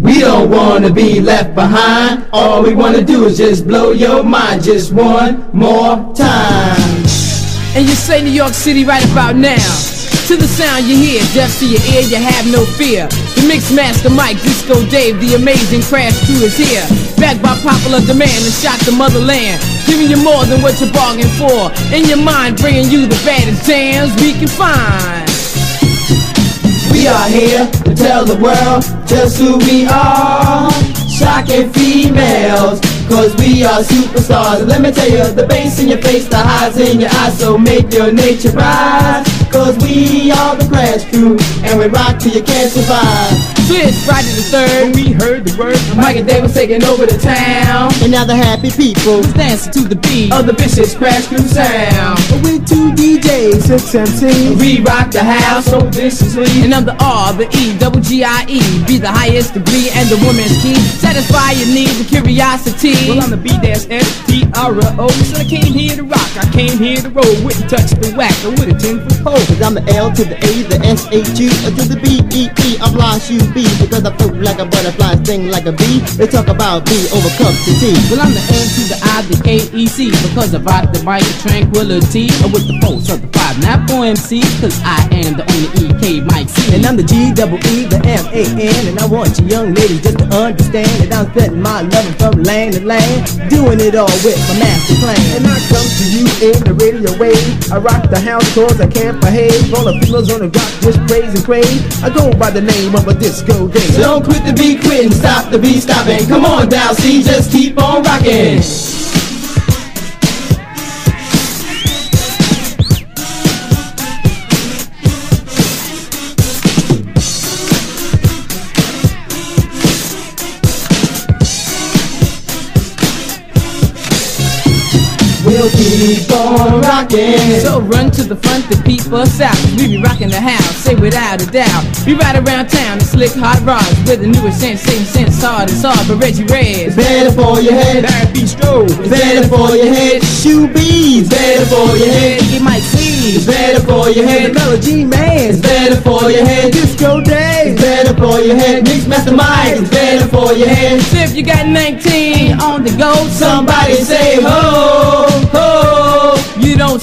We don't wanna be left behind. All we wanna do is just blow your mind just one more time. And you say New York City right about now. To the sound you hear, just to your ear, you have no fear. The mix master Mike, Disco Dave, the amazing crash crew is here. Backed by popular demand and shot the motherland. Giving you more than what you bargained for. In your mind, bringing you the baddest jams we can find. We are here to tell the world just who we are. Shocking females, cause we are superstars. And Let me tell you, the bass in your face, the highs in your eyes, so make your nature rise. Cause we are the crash crew, and we rock till you can't survive. It's Friday the 3rd. When we heard the word, Mike and Dave was taking over the town. And now the happy people Was dancing to the beat of the vicious crash crew sound. with two DJs, six MCs. We rock the house so viciously. And I'm the R, the E, double G I E. Be the highest degree and the woman's key. Satisfy your needs and curiosity. Well, I'm the B dash S T R O. So I came here to rock, I came here to roll. Wouldn't touch the whack, I with a 10 foot pole. Cause I'm the L to the A, the S H U, to the B E E. I'm lost you B because I float like a butterfly, sting like a bee. They talk about B over cups of tea. Well, I'm the N to the I, the K, E, C. Because I rock the mic of tranquility. And with the pulse of the five, not for MC. Cause I am the only EK Mike C. And I'm the G double E, the M A N, and I want you young ladies just to understand that I'm spreading my loving from land to land, doing it all with my master plan. And I come to you in the radio wave. I rock the house cause I can't behave. All the females on the rock just praise and crave. I go by the name of a disco dave. So don't quit the beat quitting, stop the beat stopping. Come on down, see, just keep on rocking. We'll keep on rocking. So run to the front to peep us out. We be rocking the house, say without a doubt. We ride around town in slick hot rods with the newest sensation, sense hard and hard, but Reggie It's better for your head. Barry Bistro. It's better for your head. Shoe bees. It's better for your head. You might see. It's better for your head. The Melody man, It's better for your head. Disco Dave. It's better for your head. Mix Master Mike. It's better for your head. If you got 19 on the go, Somebody say ho.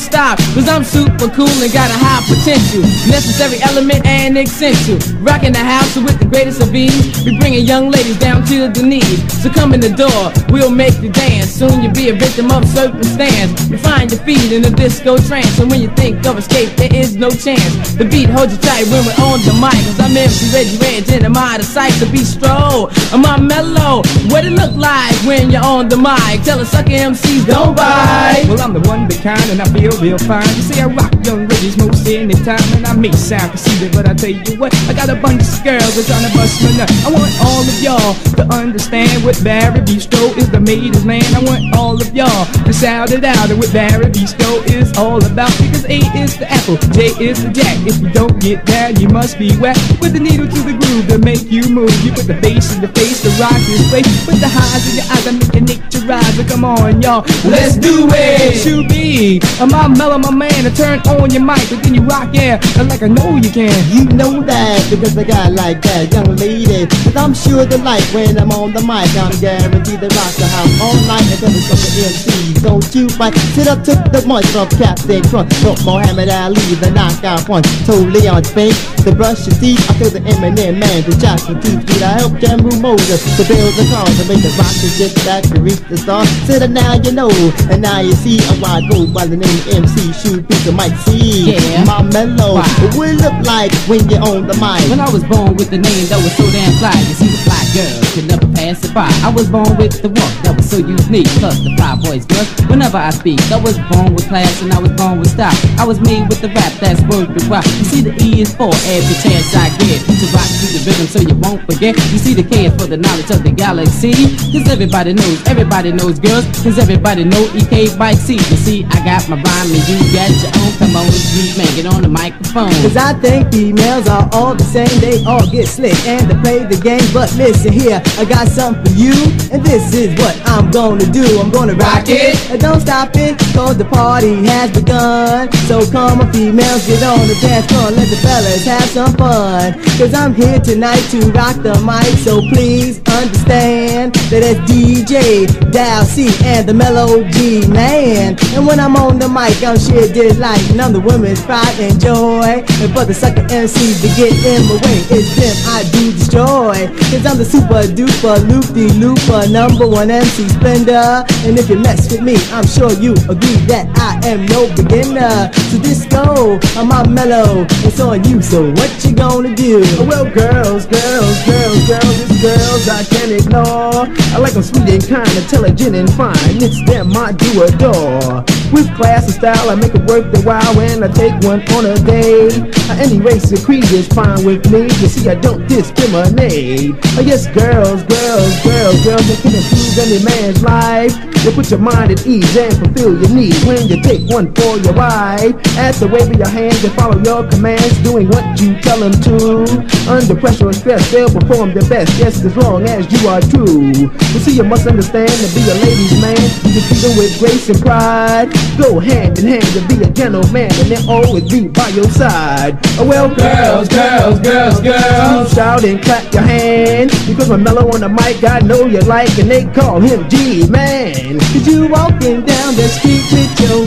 Stop, cause I'm super cool and got a high potential. Necessary element and essential. Rocking the house with the greatest of ease. We bringing young ladies down to the knees. So come in the door, we'll make you dance. Soon you'll be a victim of circumstance. You find your feet in a disco trance. And when you think of escape, there is no chance. The beat holds you tight when we're on the mic. Cause I'm MC Reggie Reg and I'm out of sight to be stroll. I'm on mellow. What it look like when you're on the mic? Tell a sucker MCs don't bite. Well, I'm the one big kind and I feel real fine. You see, I rock young Reggie's most any time, and I may sound conceited, but I tell you what, I got a bunch of girls that's trying to bust my nut. I want all of y'all to understand what Barry Bistro is the maid's man. I want all of y'all to shout it out and what Barry Bistro is all about. Because A is the apple, J is the jack. If you don't get down, you must be whack. With the needle to the groove to make you move. You put the bass in the face, the rock is place. With the highs in your eyes, I make your nature rise. So come on, y'all, Let's do it. to be. I'm mellow, my man, to turn on your mic, but then you rock, yeah, like I know you can. You know that because I got like that young lady. Cause I'm sure the like when I'm on the mic. I'm guaranteed to rock the house all night until the sucker MC. Don't you fight. Sit up, took the munch from Captain Crunch. From Muhammad Ali, the knockout punch. Told Leon Spink to brush your teeth. I feel the Eminem man to chop your teeth. Dude, I help Jamru Moses to build the car to make the rocket just back to reach the star. Sit up now, you know, and now you see a wide go by the name MC. Shoot, beat the mic, see. Yeah. My mellow. Wow. What it look like when you're on the mic? When I was born with the name that was so damn fly, you see the fly girl could never pass it by. I was born with the walk that was so unique, plus the fly voice girl. Whenever I speak, I was born with class and I was born with style. I was made with the rap that's worth the while. You see the E is for every chance I get to rock to the rhythm so you won't forget. You see the K is for the knowledge of the galaxy, cause everybody knows, everybody knows girls, cause everybody know EK by C. You see, I got my rhyme and you got your own. Come on, sweet man, get on the microphone. Cause I think females are all the same, they all get slick and they play the game. But listen here, I got something for you, and this is what I'm gonna do. I'm gonna rock it, and don't stop it, cause the party has begun. So come on, females, get on the dance floor, let the fellas have some fun. Cause I'm here tonight to rock the mic, so please understand that it's DJ Dial C and the Melody Man. And when I'm on the mic, I'm sheer delight, and I'm the women's pride and joy. And for the sucker MCs to get in my way, it's them I do destroy. Cause I'm the super duper loopy looper, number one MC Splendor. And if you mess with me, I'm sure you agree that I am no beginner. So disco, I'm mellow, it's on you, so what you gonna do? Well, girls, girls, girls, girls, it's girls I can't ignore. I like them sweet and kind, intelligent and fine. It's them I do adore. With class and style, I make it worth the while when I take one on a day. Uh, any race or creed is fine with me. You see, I don't discriminate. Uh, yes, girls, girls, girls, girls, they can improve any man's life. They put your mind at ease and fulfill your needs when you take one for your wife. At the wave of your hand, they follow your commands, doing what you tell them to. Under pressure and stress, they'll perform their best, yes, as long as you are true. You see, you must understand to be a ladies' man, you can treat them with grace and pride. Go hand in hand to be a gentleman, and they'll always be by your side. Oh, well, girls, girls, girls, girls, shout and clap your hands because my mellow on the mic, I know you like, and they call him G-Man. Cause you walking down the street with your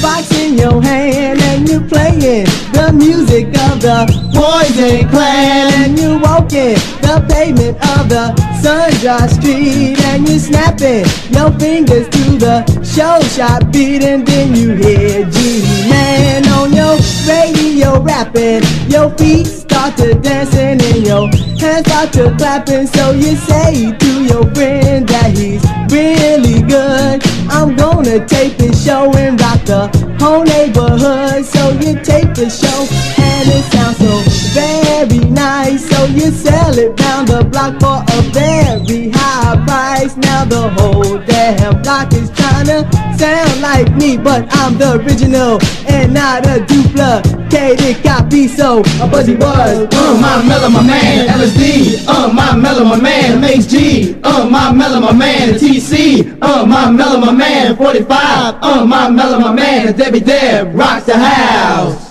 box in your hand and you playing the music of the Poison Clan and you walking the pavement of the Sundry Street and you snapping your fingers to the show shot beat and then you hear G-Man on your radio rapping. Your feet start to dancing and your hands start to clapping. So you say to your friend that he's really good. I'm gonna take the show and rock the whole neighborhood. So you take the show and it sounds so very nice so you sell it round the block for a very high price now the whole damn block is trying to sound like me but I'm the original and not a duplicated copy so a buzzy buzz Uh, my mellow, my man, LSD. Uh, my mellow, my man, Mace G. Uh, my mellow, my man, TC. Uh, my mellow, my man, 45. Uh, my mellow, my man, Debbie Deb rocks the house.